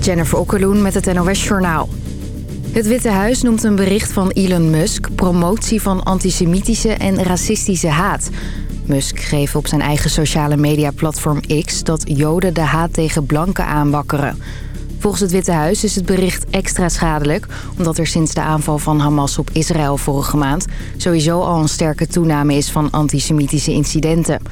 Jennifer Okkeloen met het NOS Journaal. Het Witte Huis noemt een bericht van Elon Musk... promotie van antisemitische en racistische haat. Musk schreef op zijn eigen sociale mediaplatform X... dat joden de haat tegen blanken aanwakkeren. Volgens het Witte Huis is het bericht extra schadelijk... omdat er sinds de aanval van Hamas op Israël vorige maand... sowieso al een sterke toename is van antisemitische incidenten...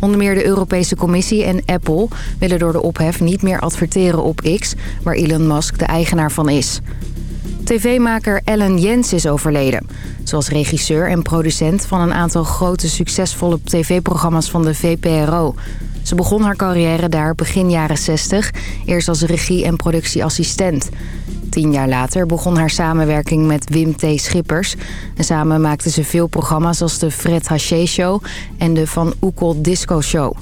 Onder meer de Europese Commissie en Apple willen door de ophef niet meer adverteren op X... waar Elon Musk de eigenaar van is. TV-maker Ellen Jens is overleden. Zoals regisseur en producent van een aantal grote succesvolle tv-programma's van de VPRO. Ze begon haar carrière daar begin jaren 60, eerst als regie- en productieassistent. Tien jaar later begon haar samenwerking met Wim T. Schippers. En samen maakten ze veel programma's als de Fred Haché Show en de Van Oekel Disco Show.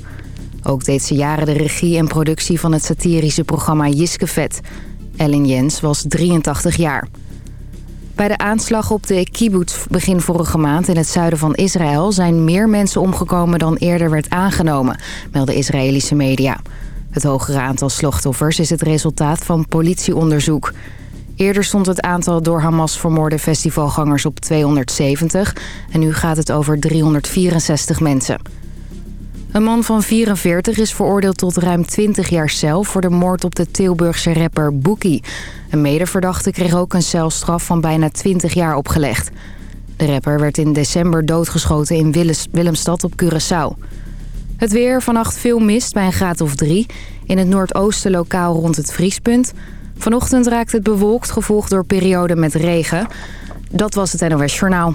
Ook deed ze jaren de regie en productie van het satirische programma Jiskevet. Ellen Jens was 83 jaar. Bij de aanslag op de kibbutz begin vorige maand in het zuiden van Israël... zijn meer mensen omgekomen dan eerder werd aangenomen, melden Israëlische media. Het hogere aantal slachtoffers is het resultaat van politieonderzoek. Eerder stond het aantal door Hamas vermoorde festivalgangers op 270... en nu gaat het over 364 mensen. Een man van 44 is veroordeeld tot ruim 20 jaar cel... voor de moord op de Tilburgse rapper Bookie. Een medeverdachte kreeg ook een celstraf van bijna 20 jaar opgelegd. De rapper werd in december doodgeschoten in Willemstad op Curaçao. Het weer, vannacht veel mist bij een graad of drie. In het noordoosten lokaal rond het vriespunt. Vanochtend raakt het bewolkt, gevolgd door perioden met regen. Dat was het NOS Journaal.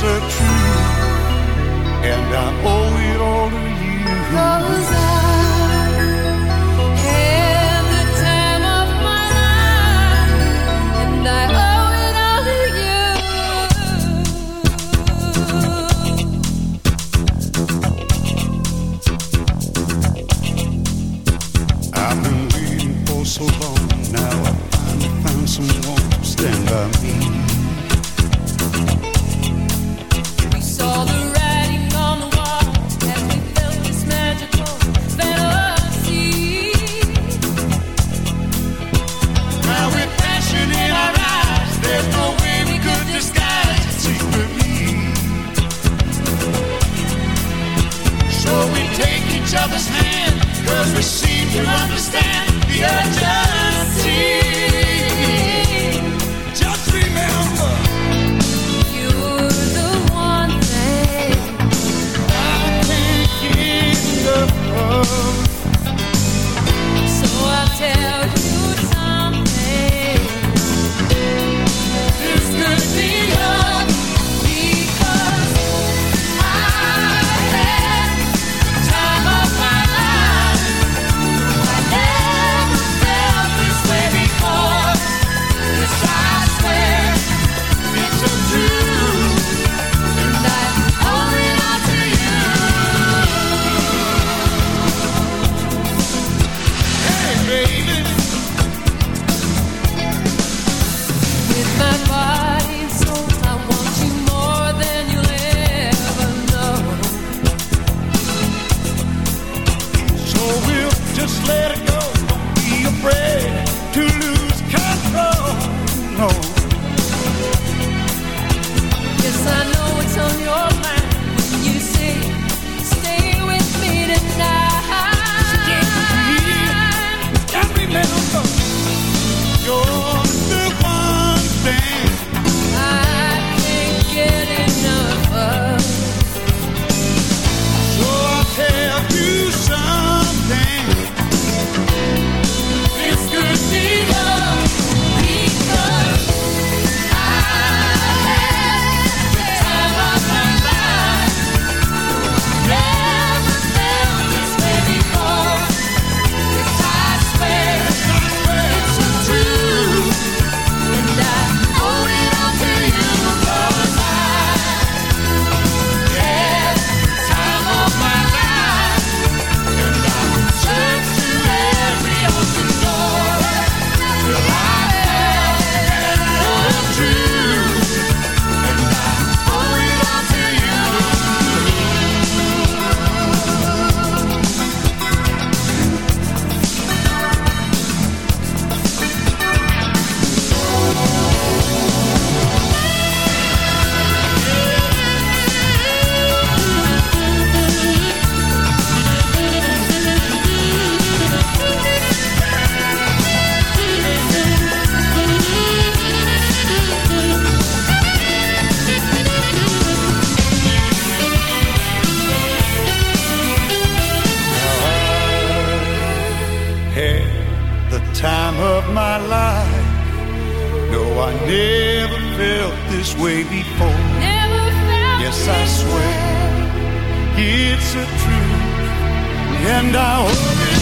search felt way before. yes, I swear it's a truth, and I hope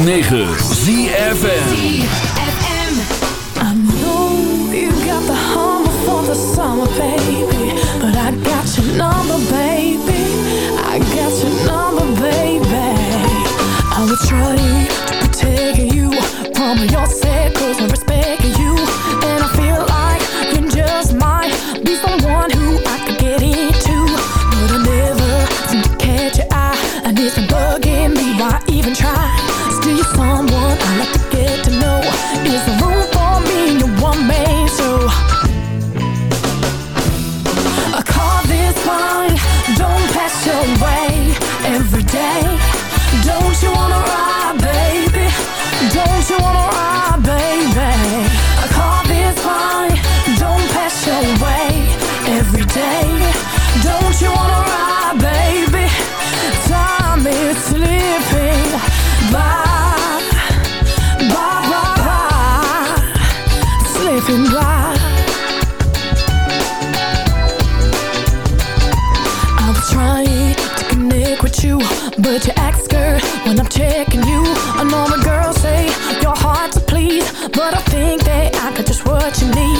106.9 you. I know girl, girls say you're hard to please But I think that I got just what you need.